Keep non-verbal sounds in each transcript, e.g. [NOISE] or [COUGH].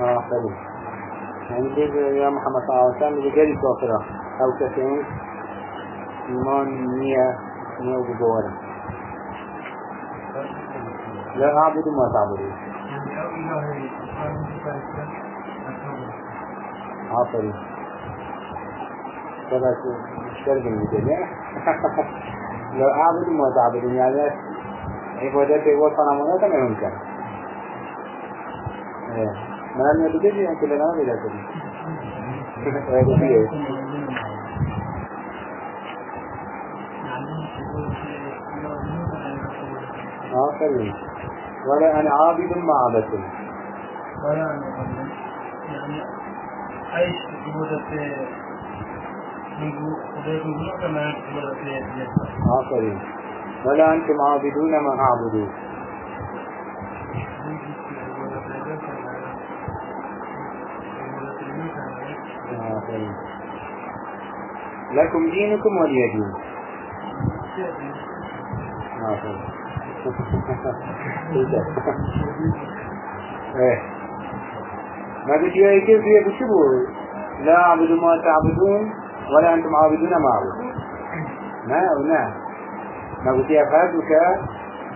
آه حلو يعني كيف يا محمد صلى الله عليه وسلم بجري كافرة أو كثيرين إيمان نية نية وبجوارة لا أعبد ما تعبدون عطري كذا اشترك المجال لا أعبد ما تعبدون يعني عبادات وصنمونات ما يمكن ما لم يبدأ يعني كلنا بلا كده آخرين ولا أنا عابد ما عبدتم ولا أنا يعني عيش عبادة آخرين ولا أنتم عابدون ما أعبد آخرين لكم دينكم ولي دين آخرين إيه ما قلت يا كيف هي بشبه لا أعبد ما تعبدون ولا أنتم عابدون ما أعبد. ما لا. ما قلت يا فهدك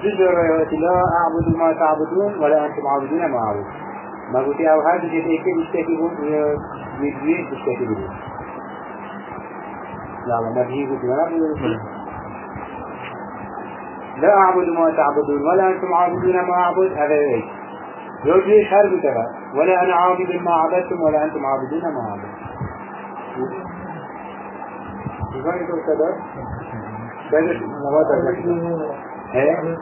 جزء لا أعبد ما تعبدون ولا أنتم عابدون ما أعبد. ما قلت يا هذا جزء كيف يشتكي ويجوين تشتكي بهم لا ما بهي قلت لا لا أعبد ما تعبدون ولا أنتم عابدون ما أعبد. هذا إيش؟ يوجد حرب ترى ولا أنا عابد ما عبدتم ولا أنتم عابدون ما أعبد كيف يقول كذا؟ كذا مواد إيه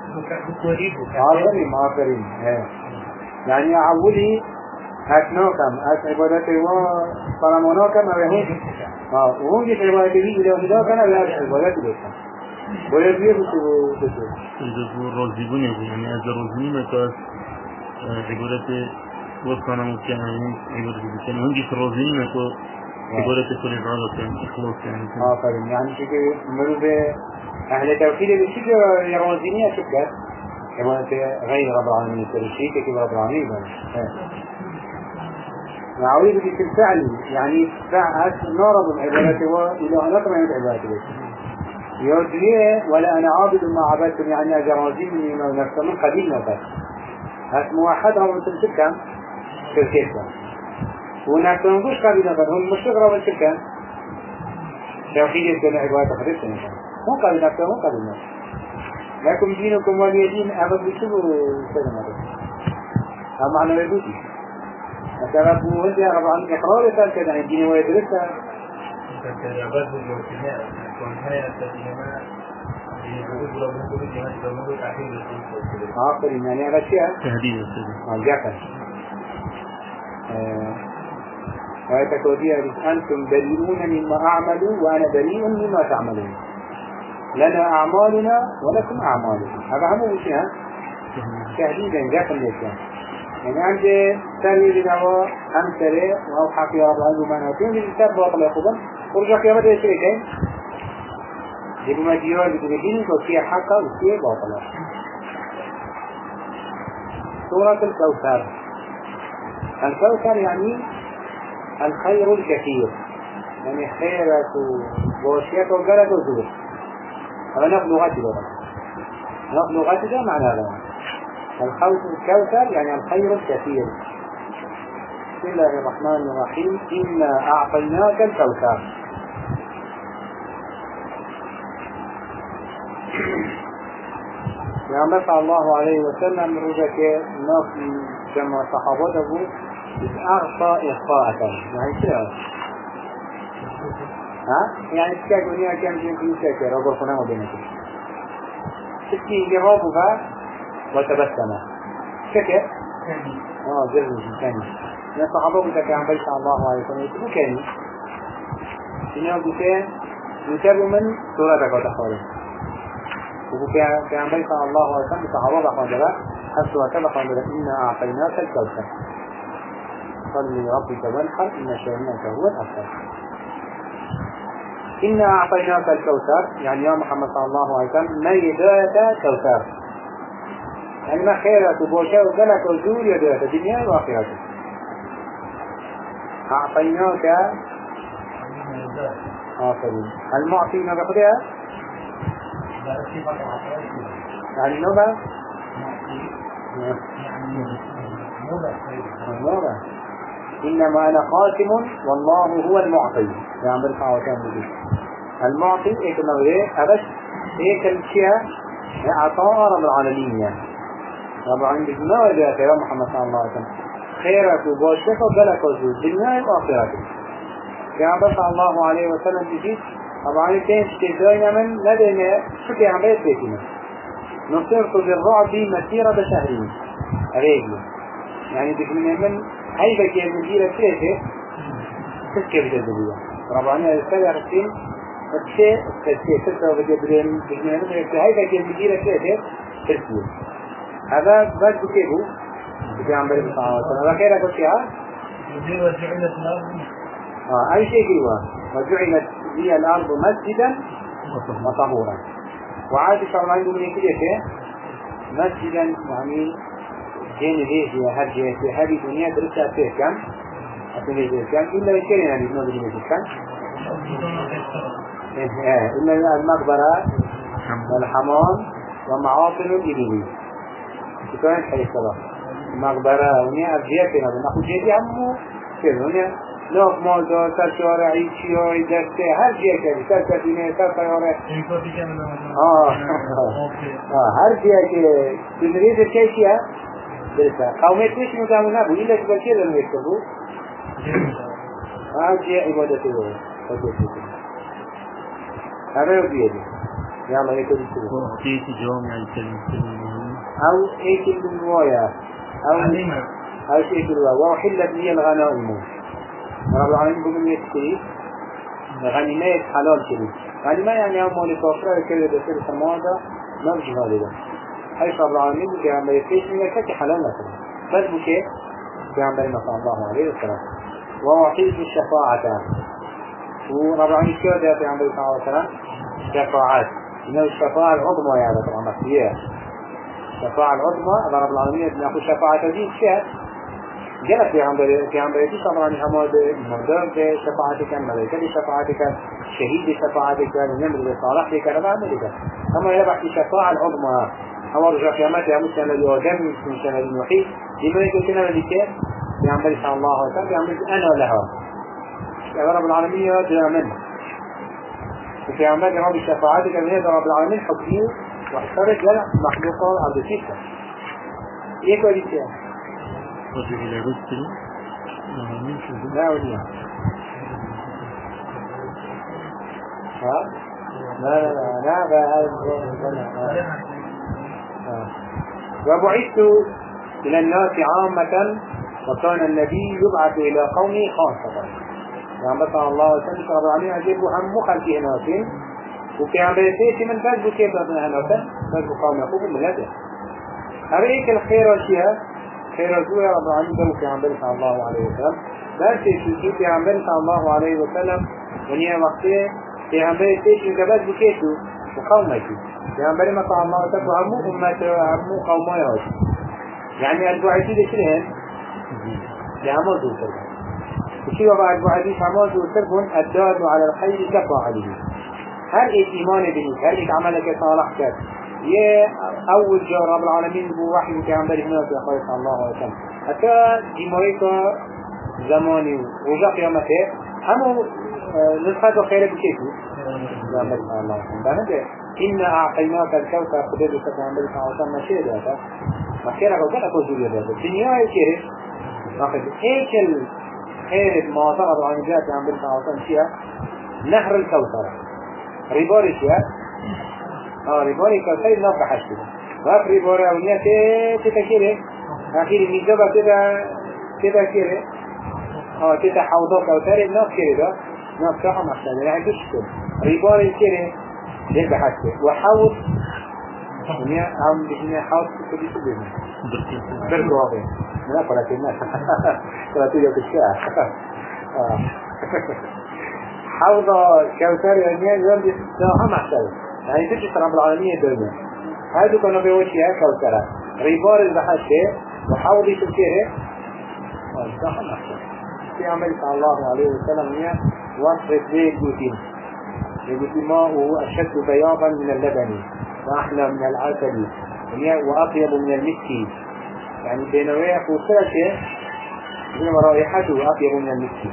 آخرين آخرين إيه يعني أعولي أتناكم أت عبادتي و فرماناكم أبهين آه وهم جيت عبادتي إلى هدا كان لا عبادتي بيتنا باید بیه بسو بسو إذا راضي بني يعني هذا راضي ما كاس عبارة وصانا مكان يعني عبارة بكان هم جيت راضي ما كو عبارة العادة يعني إخلاص يعني آفرین یعنی که مرو به أهل توحيد بشكل يروزينية شكل عبارة غير رب العالمين. ترشيك كيف رب العالمين. نعوذ بك الفعل. يعني فعل نارض العبادة وإله نقرأ عبادة بس يوجيه ولا أنا عابد ما عبدتم يعني أجرازين من نفسه. من قديم بس هات موحد هم أنتم شركا ونحن نقولش قبيلة بس هم مش تغرب الشركا توحيد السنة عبادة خريطة مو قبيل نفسه مو قبيل نفسه. لكم دينكم ولي دين أبد بشبه سنة مرة هم معنى يدوتي مثلا أبو هندي رب العالمين إقرار يسأل كذا عن دين ويدرسها آخرين يعني على شيء. تهديد سيدي جاكا آية كودية أنتم بريئون مما أعمل وأنا بريء مما تعملون. لنا أعمالنا ولكم أعمالكم. هذا هم وشيء تهديدا جاكا ليش يعني عندي سامي لنوا أمثلة وأو حقي رب ما نوتين للكتاب باطل يقوبا ورجع قيامة يشركين يبقى ما ديوار بتبدين وفيها حقا وفيها باطلة سورة الكوثر. الكوثر يعني الخير الكثير. يعني خيرة ووشيات وقلت وزور نقل لغتي بقى نقل ده معنى هذا؟ الخوف الكوثر يعني الخير الكثير. بسم الله الرحمن الرحيم. إنا أعطيناك الكوثر. يعني صلى الله عليه وسلم رجك ناس كما صحابته أعطى إخفاءة يعني كده ها؟ يعني تكاك ونيا كان يمكن يشاكر رضا صنع وبينك تكي جوابها وتبسم. شكر آه جرز ثاني. من بتاعك عن بيت الله عليه وسلم. يقول كاني إنه بكان يتابع من؟ سورة وتخارج وكان كان بيت الله عليه وسلم. صحابة بخاندرة السورة بخاندرة إنا أعطيناك الكوثر. صل لربك وانحر إن شانئك هو الأبتر إنا أعطيناك الكوثر يعني يا محمد صلى الله عليه وسلم ما يداك كوثر. يعني ما خيرك وبوشا وقلك وزور يداك الدنيا وآخرتك أعطيناك آخرين المعطي ما بقدها يعني نوبة. نوبة. إنما أنا قاسم والله هو المعطي. يعني برفع وكان المعطي إيك نوبة أبس إيك الشيء عطاء رب العالمين يعني. رب العالمين ما وجهك يا محمد صلى الله عليه وسلم. خيرك وبوشك وبلك وزود. دنيا وآخرتك يعني صلى الله عليه وسلم تجيب طبعا كان استهزائنا من لدينا شكي عملية بيتنا. نصرت بالرعب مسيرة شهرين. رجل يعني بكمنا من هيدا كي المديرة كيفه تسكي بجدبية طبعا السبع رسين الشيء الشيء ستة وبجدبين بكمنا من هيدا كي المديرة كيفه تسكي هذا بس بكيفه بكي عم بريد صلى الله عليه وسلم وكيرا قلت فيها يدير وجعلت الأرض آه أي شيء جوا وجعلت لي الأرض مسجدا وطهورا وعاد شرعين لي كده مسجدا يعني ليه هي هر في هذه الدنيا درسها فيه كم أتني فيه كم إلا يشيرين يعني بنود اللي فيه كم إلا المقبرة والحمام ومعاطن الإبلية كمان حديث صلاة مقبرة ونيا أبجيه فينا بناخد جيدي عمو كده ونيا لوك دار سر شارعی چیای دسته هر که سر سفینه سر طیاره آه. آه هر تنریز که. چیه؟ درسته قومت پیش مدامو نبو ایلا که بچه دارم یک بو هر جیه عبادتی رو همه رو بیدی یا ما یک دیگه وأعطيت جوامع الكلم أو ایک الرواية أو أو شيء الرواية وحلت لي الغنائم. رب العالمين بقول يشتري غنيمات حلال كده غنيمة يعني هم مال كافرة كده بسير سماده ما بجي هذا رب العالمين بقى عم يفيش من كتي حلال مثلا بس بكي عم صلى الله عليه وسلم. وأعطيت الشفاعة. ورب العالمين شو ده في عم صلى الله عليه وسلم. شفاعات. إنه الشفاعة العظمى يعني طبعا مسيح الشفاعة العظمى رب العالمين ناخذ شفاعة دي شيء جلت في عم في عم بيتي طبعا هم مردار في شفاعتك ملائكة شفاعتك شهيد شفاعتك نمر صالح لك أنا بعمل لك أما يبقى في شفاعة العظمى. أما رجع قيامات يا مسلم من سنة الوحيد لما يقول لنا ذلك في عم صلى الله عليه وسلم عم أنا لها يا رب العالمين يا من وفي عم رب شفاعتك من هذا رب العالمين حكمي واحترق لا مخلوقه عبد سيسا إيه كويس وجعل رزقي من شهود لا وليا ها لا لا لا لا لا وبعثت إلى الناس عامة وكان النبي يبعث إلى قومه خاصة. يعني صلى الله قال عليه عجيب هم مخلق هناك. وفي بيتي من فاز بكيف بنا هناك فاز قوم يقوم بالهدف هذا إيك الخير والشيء خير الزوية رب العالمين. في عمبر صلى الله عليه وسلم. بس في في عمبر صلى الله عليه وسلم. ونيا وقته في عمبر تيش جبت بكيتو وقومك. عمبر ما عليه وسلم عمو أمة عمو قومه يهوش يعني البعثي ده شنهن لعمل ذو سربون وشي وبعد بعديش عمل ذو سربون الدال على الخير كفاعله هل إيمان بنيك هل عملك صالح كات يه أول جاء رب العالمين بوحي في عمبر هنا في أخوة صلى الله عليه وسلم. حتى جمعيك زماني وجاء قيامته. همو نسخة خير بكيفه عمبر صلى الله بانده إنا أعطيناك الكوثر قدر بك الله عليه وسلم ما شيء ذاته ما خيرك وكذا كوزولي ذاته الدنيا هي كيرف ناخذ إيش الخير ما طلب عن صلى الله عليه وسلم شيء نهر الكوثر ريبوري شيء آه ريبوري كوثر نافع حشته وقت ريبوري أولياء تتا كيري أخير الميزابة تتا تتا كيري آه تتا حوضة كوثر ناف كيري ده ناف كاحة محسنة يعني تشكل ريبوري كيري ليه بحشته وحوض ونيا هم بجنة حوض كبير كبير بركو هذا. لا فلا كنا فلا تيجي بالشارع [LAUGHS] حوض كوثر يعني يوم ساعة محشر يعني تجي رب العالمين الدنيا هذا كانوا بيوشيها كوثرة ريبار البحثة وحوضي تبكيه ساعة محشر في عمل الله عليه وسلم وصفت ليه الجوتين يقول ماءه أشد بياضا من اللبن وأحلى من العسل وأطيب من المسك. يعني بينوية فوسرة شيء بينما رائحته أطيب من المسك.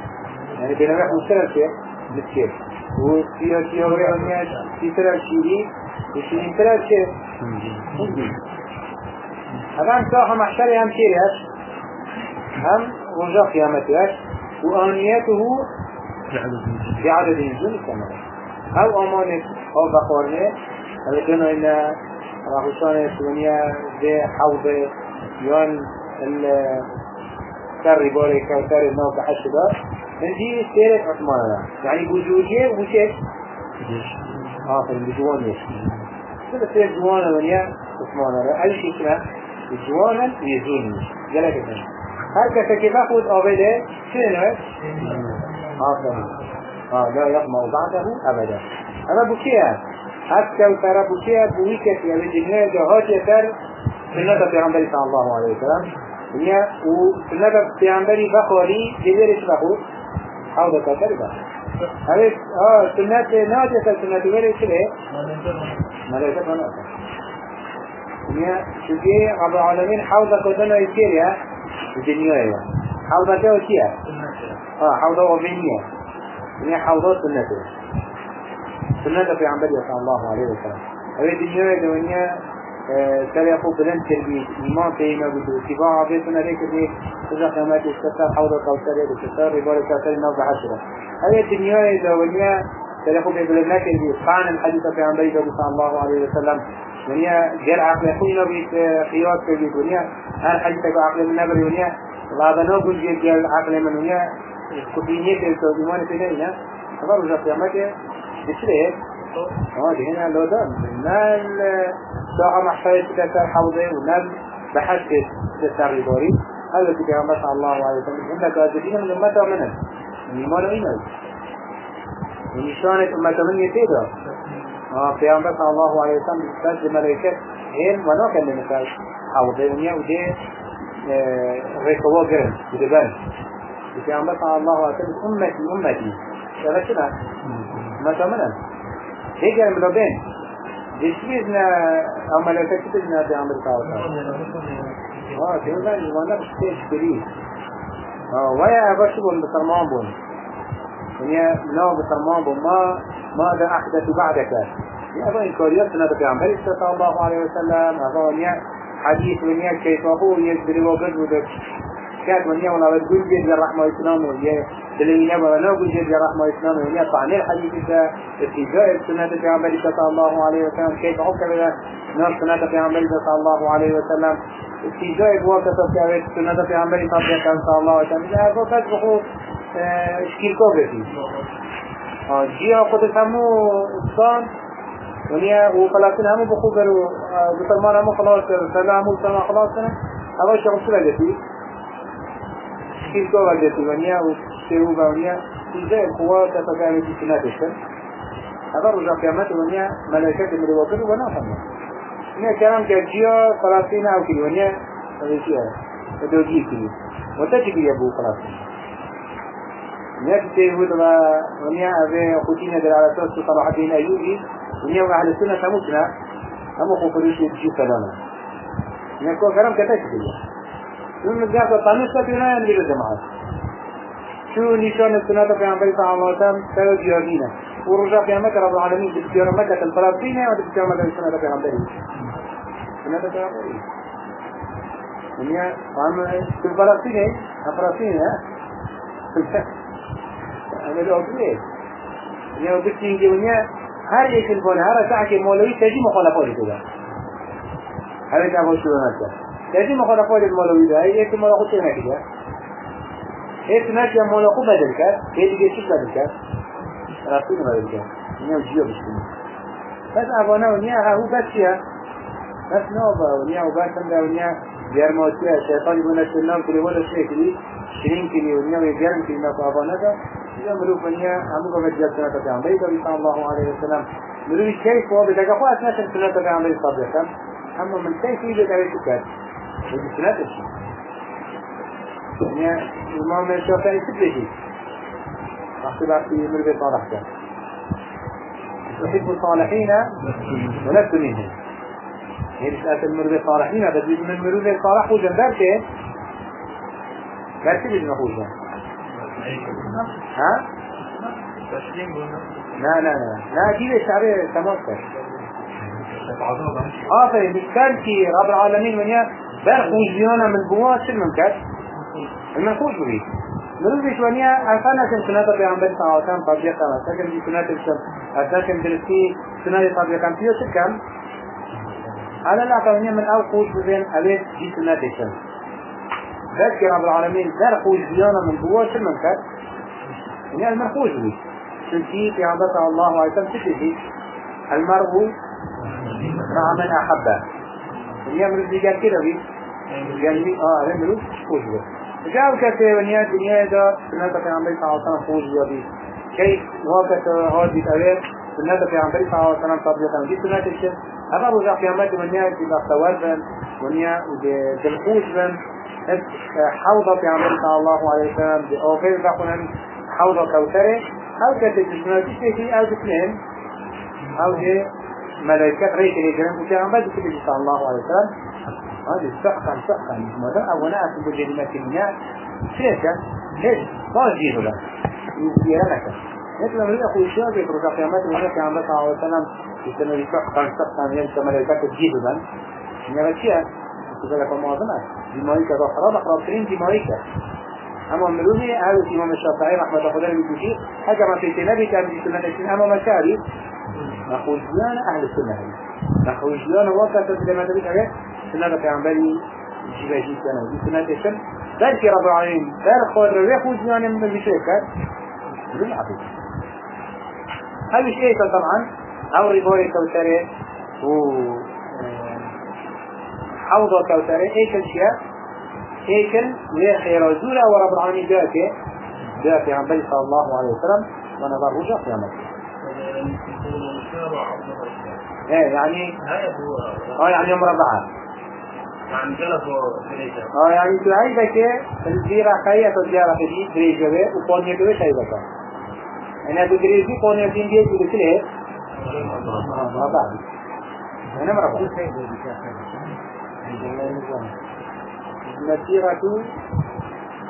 يعني بينوية فوسرة شيء مسك وفيها فيها ويا في ترى شيري وشيرين ترى شيء هذا هم ساحة محشر هم شيريش هم رجاء قيامتش وآنيته بعدد نجوم السماء أو أمانة أو بقارنة هذا كانوا إن راهوشان الدنيا ذي حوض يان السر باري كوثر الناو بحشدة من دي سيرة عثمانة يعني بوجودية وشيش آخر بجوان يش كده سيرة جوانا ونيا عثمانة أي شيء كنا جوانا ويزوني جلك الدنيا هر کسی که بخود آبده چه نوید؟ آفرین آه لا يطمع بعده أبدا. أما بكيه هر كوثر بكيه بوي كسي يعني الدنيا جهات يتر سنة پیغمبری صلى الله عليه وسلم دنيا وسنة پیغمبری بخوالي جديرش بخود حوض كوثر بخود هذا آه سنة ناجسة سنة ويري شبه ملائكة وناسة دنيا شوكي رب العالمين حوض كوثر يسيريا الدنيا حوضة كيف آه حوضة وبينية هي حوضات سنته سنة في عمبالي صلى الله عليه وسلم هذه الدنيا دنيا ترى أخو بلند تربي إيمان فينا بدو اتباع بيتنا ليك اللي إذا قامت استثار حوضة كوثر استثار ربار كوثر نوضع عشرة هذه الدنيا دنيا ترى أخو بلند تربي قانا الحديث في عمبالي صلى الله عليه وسلم دنيا جل عقل بيت خيار في دنيا هر حديثك عقل من نبر دنيا قل جل جل عقل من دنيا كبينية في الإيمان في دنيا هذا رجع بسرعة آه دي هنا لو ده نال ساعة محفظة تكسر حوضه ونال بحث تكسر رباري هذا في كلام صلى الله عليه وسلم عندك أجدين من أمته منه الإيمان إيمان ونشانة أمته من يتيدا پیامبر صلی الله علیه وسلم بس ملائکه هن ونا کن مثال حوضه ونیا و ده رکوا گرن بدبن پیامبر صلی الله علیه وسلم امتی امتی شغل شنا امتا منن هيك يعني بلو بين ديش بيزنا أو ملائكه كتبنا پیامبر صلی الله علیه وسلم تقول لي وأنا بشتيش بريد آه ويا بشبه بسرمان بون ونیا نو بسرمان بون ما ماذا أحدث بعدك هذا إنكاريات سنة پیغمبر صلى الله عليه وسلم هذا حديث ونيا كيف هو يجبر وقد ودك كاد ونيا ولا بتقول جد الرحمة والسلام ونيا تلوينا ولا نقول جد الرحمة والسلام ونيا طعن الحديث إذا اتجاه سنة پیغمبر صلى الله عليه وسلم. كيف هو كذا نص سنة پیغمبر صلى الله عليه وسلم؟ اتجاه وقت تبقى سنة پیغمبر صلى الله عليه وسلم. هذا قد بخو اشكيل كوبتي جيها خود همو انسان ونیا و خلاصين همو بخو برو بسلمان همو خلاص کرو سلا همو سلمان خلاص کنه هوا شغل سلا جتی شکیل کو وجتی ونیا و سیو ونیا چیزه قوة تتكامل في الشمس هذا رجع قيامته ونیا ملائكة من الوكل ونا فهمه ونیا كلام كجيا خلاصين أو كده ونیا ونیا ودوجي كده وتجي يبو خلاصين نفسه ودما ونيا أبي خوتينا در على أساس صلاح الدين أيوبي ونيا وأهل السنة تموتنا هم خوفروش يجي سلانا نكو كلام كتاش كده يوم نجاك طانسة بنا ينبي الجماعة شو نشان السنة في عن بيت الله وسلم سيد جهادينا ورجع في أمك رب الفلسطينية وبسكير مكة السنة في عن بيت سنة في عن بيت ونيا عم في الفلسطيني الفلسطيني أنا لو أقول يعني بس ونيا هر یک البان هر ساعة که مولوی تجی مخالفات كده هر یک افاش شده نکرد تجی مخالفات مولوی ده یک مولا خود چه نکرده یک نکی مولا خوب بدل کرد یه دیگه چیز بدل کرد رفتون بدل کرد اینه جیا بشکنی بس افانه ونیا هو بس چیه بس نوبا ونیا و بس هم ده ونیا گرماتیه شیطانی بونه سنام کلی ولا شکلی شرین کلی ونیا و گرم کلی نکو افانه ده إذا مروف ونيا عمو قبل جل سنة پیغمبری صلى الله عليه وسلم مروف كيف هو؟ بدك أخوة أثناء سنة الله عليه وسلم أما من كيف يجد عليه شكر سنة الشيء يعني الإمام الشافعي سبجي أخبر في مروف صالح كان يحب الصالحين ولست منهم هي مسألة المروف الصالحين بس من مروف الصالح وجنبار كيف بس بيجي نقول ها؟ لا لا لا لا دي الشعبية تموتر آفرين بسكرتي رب العالمين من يا برخوش بيانا من بوا شو المنكر المنخوش بي مروز بيشوانيا أفانا كن سنة بيعنبر صلى الله عليه وسلم طبيعة كما سكن دي سنة الشم أساكن درسي سنة طبيعة كم فيو سكم على لا كونيا من أول خوش بين أليس دي سنة الشم ذلك رب العالمين برخوش بيانا من بوا شو المنكر يعني المنخوش بي سنتي في عبد الله عليه وسلم تشتي المرء مع من أحبه. ونيا من اللي قال كده بي قال لي آه خوش بي جاءوا كتير ونيا الدنيا دا سنة في عمري صلى الله عليه وسلم خوش بي كيف وقت هذه الأوير سنة في عمري صلى الله عليه وسلم طبيعة دي سنة الشيء هذا رجع في عمري ونيا الأختوار بن ونيا بالخوش بن. حوضة في عمري صلى الله عليه وسلم بأوفير بقنا حوضة كوثرة أو كتير سنة تشتكي أو تسلم أو ملائكة وكان بعد كل صلى الله عليه وسلم. هذه سحقا سحقا ماذا أولا أكون بجنة المياه شيء كان ليش ما جيه له. يصير لك مثل ما يقول الشاب يخرج قيامات من النبي عن صلى الله عليه وسلم. يسمى سحقا سحقا ينسى ملائكة تجيه من؟ يغشيها يقول لك معظمة دمائكة ضخرة ضخرة كريم دمائكة أما ملومي هذا الإمام الشافعي رحمة الله عليه وسلم ما في تنبي كان في سنة أما مشاري. نخوجيان أهل السنة. هذه نخوجيان وقت لما تبيت عليه سنة پیامبری جیبه کنه دی سنت شم بلکه رب العالمین در خود رو. خوجیان من کرد بدون حقیقة هذا الشيء طبعا. أو رباية كوثرة و حوضة كوثرة إيش الشيء هيكل وخير زورة ورب العالمين جاءك جاء في عمبالي صلى الله عليه وسلم. ونظر رجع في عمبالي إيه يعني آه يعني يوم ربعات يعني جلسوا في آه يعني تو هاي بك الزيرة خيئة الزيارة في دريجة وقونية كوي شاي بك أنا تو دريجي قونية دين دي تو بسله آه ما بعد أنا مرة مسيرة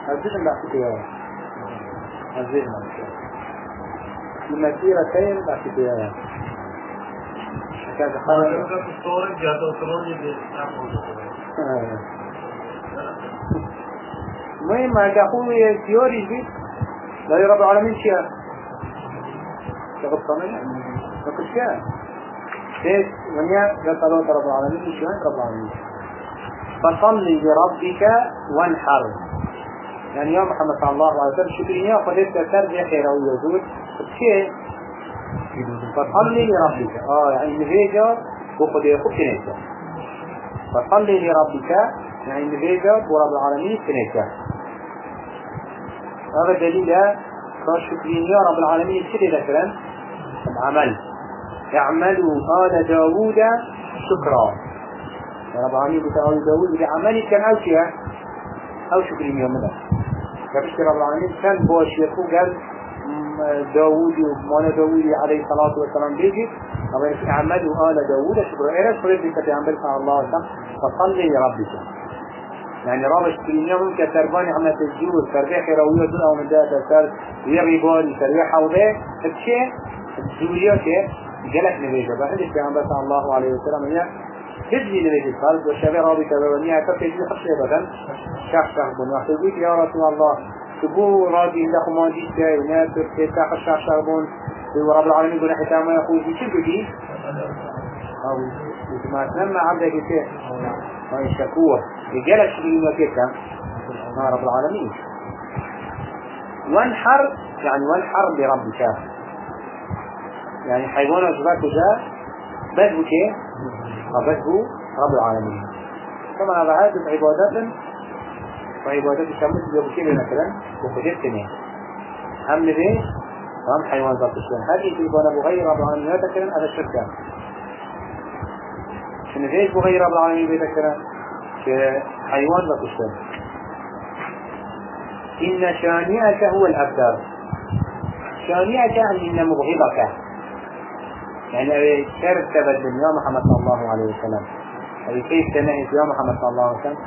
الزيرة بحثيها الزيرة مسيرتين بحثيها كذا. خالص المهم ما تقول تيوري دي؟ لا رب العالمين شيء. تقول صنع تقول شيء. ليش ونيا قال رب العالمين شيء رب العالمين. فصل لربك وانحر. يعني يا محمد صلى الله عليه وسلم شكريا قدرت ترجع خير أو يزول. شيء. فصلي لربك. آه يعني نفيجا وقد يخب كنيسة فصلي لربك يعني نفيجا ورب العالمين كنيسة هذا دليل كان شكرين يا رب العالمين كده ذكرا العمل. اعملوا آل داوود شكرا. يا رب العالمين آل داوود بعملي كان أو شيء أو شكرين يوم ذا فبشت رب العالمين؟ كان بوش يقول قال داوود ومانا داوود عليه الصلاة والسلام بيجي أما اعملوا آل داوود شكرا إيرس فريد بك بيعنبر صلى الله عليه وسلم فصلي لربك يعني رابش كلمة ممكن ترباني عما تجيوز تربية خيروية دون أو من ده تسر ويريباني تربية حوضة بشيء الزورية كي جلت نبيجة بحدث بيعنبر صلى الله عليه وسلم هي تجي نبيجة الخالد والشبه رابي تبوانيها تبتجي خشية بدن. شخص شخص بن وقت يقول يا رسول الله تبو راضي لكم ما جيت وناس ترتاح الشخص شغبون ورب العالمين يقول حتى ما يقول بشي بجي أو ما تنمى عبدك كيف ما يشكوه رجال الشرين وكيكا ما رب العالمين وانحر يعني وانحر لربك يعني حيوان جاء بدو كيف بدو رب العالمين طبعا هذا عبادات وعبادات الشمس اللي بكير مثلا وخجبت نه هم نبيش هم حيوان ذات الشيء. هل يجي بنا بغير رب العالمين يتكلم هذا الشركة نبيش بغير رب العالمين بيتكلم كحيوان ذات الشيء. إن شانئك هو الأبتر شانئك يعني إن مبغضك؟ يعني أبي شرط تبدل. يا محمد صلى الله عليه وسلم. أبي كيف تنهي يا محمد صلى الله عليه وسلم؟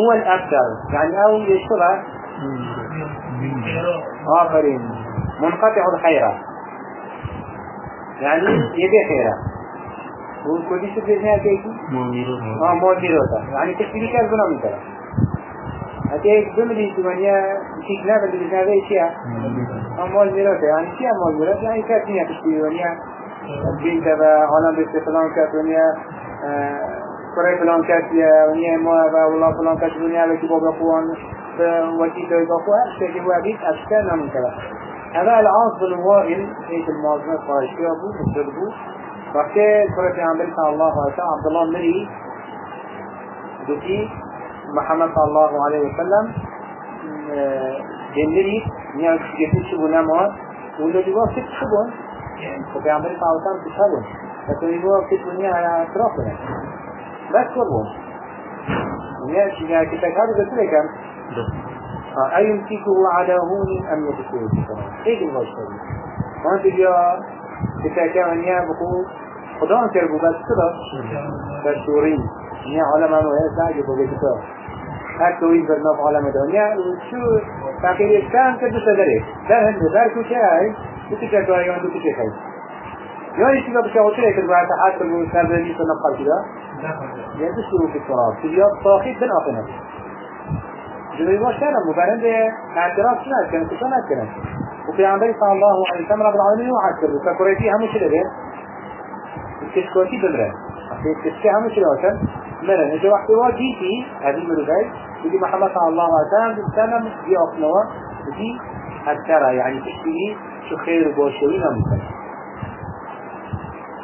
هو الأبتر يعني أو يشتغل آخرين. منقطع الخيرة يعني يبي خيرة وكل شيء بيزنها كيكي آه مول ميروتا يعني تشتري كاس بنا من ترى هتيك بمدي تمانية كيك نابل بيزنها بي شيا آه مول ميروتا يعني شيا مول ميروتا يعني نيا تشتري ونيا بين تبا عالم بيست فلان كاس ونيا كره فلان كاس ما با ولا فلان كاس ونيا بكي بابا قوان وكي توي بقوا شيء هو بيت أشكال من كذا هذا العاص بن وائل هيك المازنة قايشة أبو مشربو وقتی کره پیامبر صلی الله علیه و عبد الله مری دوتی محمد صلی الله علیه و سلم جندری نیا کسی شو نما ولا دیوا فت شبون و پیامبر صلی الله علیه و سلم شبون فتو دیوا فت دنیا على اطرافنا بس نیا نیا كتاب هذا قلت لك أيمسكه على هون أم يتكوه بسرعة إيه الغشتري ما تجي تكاكا ونيا بخو خدا انكر بو بس كده بشوري نيا علم انو هي ساعة بو بيكتا هر توي برنا في عالم دنيا وشو تاكير يستان كده سدري ده هنده ده كو چه هاي تتكا تو ايوان دو تكا خير يعني شو بشا وشي كده بعد حاسب وسرني سنقل كده يدسوا في التراب تجيب صاحب بن آخنا جوی ما شرم مبرند اعتراف شنات كان كشنات كان وفي عمري صلى الله عليه وسلم رب العالمين وعد كربو ككوريتي همو شده بين الكشكوتي أخي الكشكي همو شده وكان مرن إذا وقت واجيتي هذه مروجاي ودي محمد صلى الله عليه وسلم سنة دي أقنوة ودي أكثر يعني تشتري شو خير بوشوين ممكن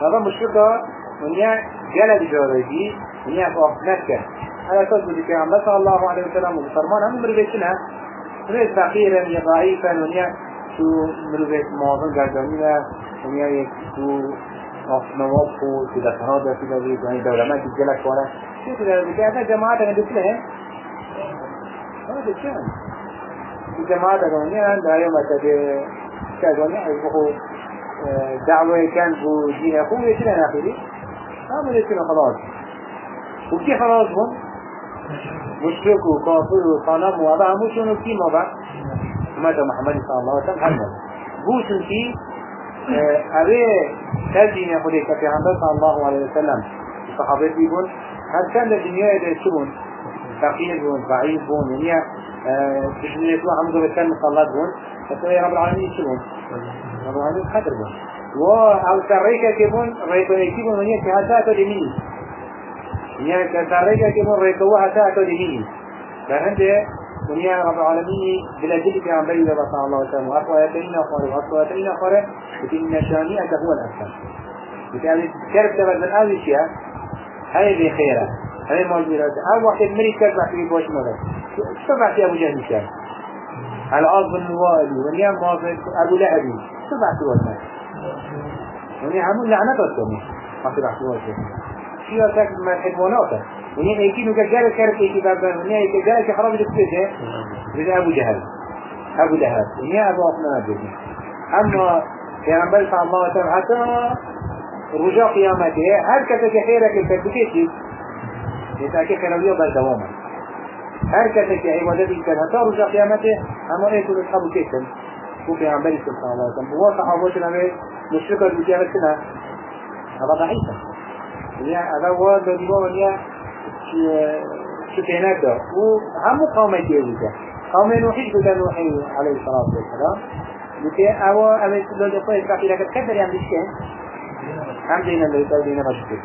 هذا مشكلة ونيا جلد جارجي ونيا فأقنك على أساس ذلك عمد صلى الله عليه وسلم وفرمان هم مروجيتنا ريس فقيرا ضعيفا ونيا شو مروفيت معظم قردانينا ونيا يكتو نواف و في دكهادا في ذلك يعني دولمات الجلك وأنا شو كده ذلك هذا جماعة دفل هين هذا كان الجماعة ونيا عند هاي مثلا كان ونيا يبقوا دعوة كان بو دين أخوه يشنا ناخذي هم يشنا خلاص وكي خلاص هم مشرك وكافر وصنم وهذا هم شنو كي ما بعد ماذا محمد صلى الله عليه وسلم. حمد بوشن كي أبي تدين خلي كفي عمد صلى الله عليه وسلم. الصحابة يقول هل كان الدنيا إذا شبون؟ فقير بون ضعيف بون يعني تشمل يطلع عمد بكان مصلات بون فتقول يا رب العالمين شبون؟ رب العالمين خطر بون و أو سريكا كبون ريكو يكيبون من يكي هتا تدميني يعني كسريكا كبون ريكو هتا تدميني فهنده دنيا رب العالمين بلا جلك عن بيضة صلى الله عليه وسلم. وأخواتين أخوة وأخواتين أخوة لكن شانئك هو الأكثر. بالتالي كرب تبدل من هذه الشيء هذه خيرة. هذه موجودة. أول واحد مري كرب في بوش مدى سبع في أبو جهل كان على أرض الوالي ونيا مازن أبو لهبي. سبع في وجهه ونيا عمل لعنة الثاني ما في وجهه شيء أتاك من حيواناته ونيا يكينو كجال كرب يكي بابا ونيا يكي جال كحرام يكتبه بدا أبو جهل أبو لهب ونيا أبو أفنان أبو أما في صلى الله وسلم حتى رجاء قيامته هر كتك خيرك الكتكيتي يتأكي خيروية بالدوامة هر عبادتي كان حتى رجاء قيامته أما إيه كل أصحابه كيتن وفي عمبال صلى الله عليه وسلم. هو صحابوش نبي مشركة الوجيه سنة هذا ضعيفة يعني هذا هو الذي هو شكينات ده وهم قومي جيوزة قوم نوحي كده نوحي عليه الصلاة والسلام لكي أو أمي لو جفوه إسرافي لك تكبر يعني بشكين هم دينا اللي يتو دينا مشكل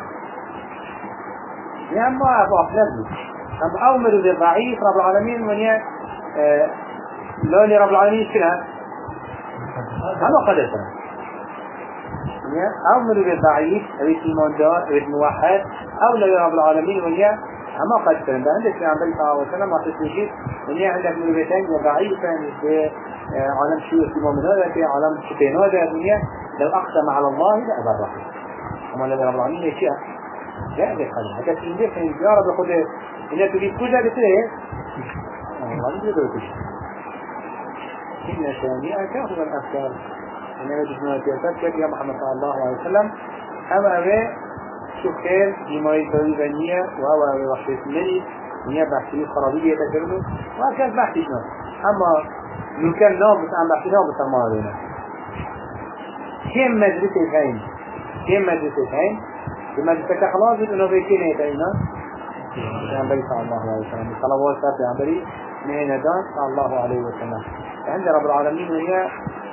يعني ما أبو أفلاد أم أومروا بالضعيف رب العالمين من يه لو لرب العالمين شنها هم قدسنا أومروا بالضعيف أبيت إيمان دار أبيت موحد أو لو رب العالمين يه أما قد كان عندك في عمل صلى الله عليه وسلم ما تسويش ونيا عندك مروبتين ضعيفا عالم شو من هذا في عالم شبين هذا الدنيا لو أقسم على الله لأبره أما الذي رب العالمين يشيء لا القدر حتى في إنجاز يا رب خذ إن تريد كل ذلك إيه الله يجب أن يكون إن شانئك هو الأفكار أنا يجب أن يتذكر يا محمد صلى الله عليه وسلم أما أبي خير بما يسوي بنية وهو أبي وحشة مني نية بحثي خرابية تجربه وهكذا بحثي شنو أما من كان نامس عم بحثي نامس المعارضة كم مدرسة هين كم مدرسة هين المدرسة خلاص إنه بيكين يتعينا پیامبری صلی الله علیه وسلم صلوات بر پیامبری مهندان صلی الله علیه وسلم عند رب العالمین هي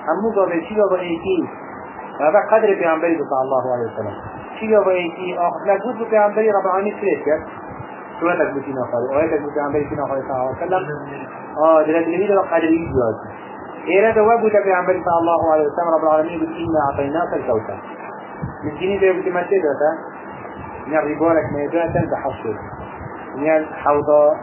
همو قابل چی با ایتی و بعد قدر پیامبری صلی الله علیه وسلم. با ایتی آخر لگود پیامبری رب العالمین سریت کرد سورتك بتينا خالي آياتك بتينا بيتنا خالي صلى الله عليه وسلم. آه دلت لميد وقدري جواز إيرا دواب بتا پیغمبر صلى الله عليه وسلم. رب العالمين بت إنا أعطيناك الكوثر. من جيني ده بت ما تدوتا من الربارك ما يدوتا بحصر. من الحوضة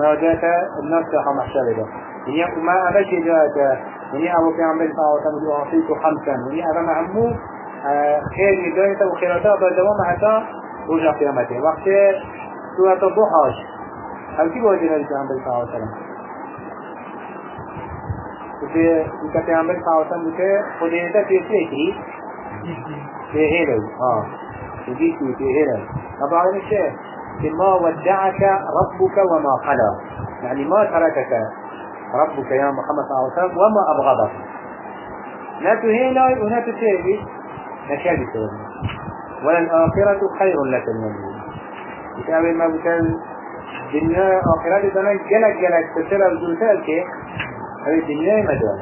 ما يدوتا الناس تحا محشر ده من ما أبش يدوتا من أبو صلى الله عليه وسلم أعطيك خمسا. من أبا معمو خير يدوتا وخيراتا بدوام حتى رجع قيامته وقت سورة الضحى. هل كيف وجدنا الإسلام صلى الله عليه وسلم؟ في پیغمبر صلی الله علیه و سلم که خودیتا پیسی کی پیهره آه. يجيك پیهره طبعا الشيء ما ودعك ربك وما قلى. يعني ما تركك. ربك يا محمد صلى الله عليه وسلم وما أبغضك. لا تهينا ولا تسيبي نشابي سيبي ولا الآخرة خير لك من الدنيا كتاب ما بكان الدنيا آخرات دنا جلك جلك تسير الجلسات كي هذه الدنيا مدار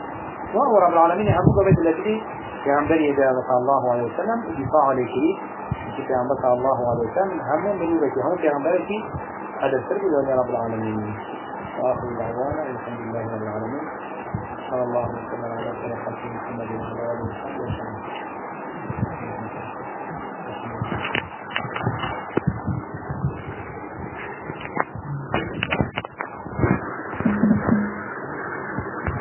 وهو رب العالمين هم قبل التي كان بني إذا صلى الله عليه وسلم دفاع عليه كان صلى الله عليه وسلم هم من يبكي هم كان بني هذا السر لله رب العالمين. وآخر دعوانا الحمد لله رب العالمين. صلى الله وسلم على سيدنا محمد وعلى آله وصحبه وسلم.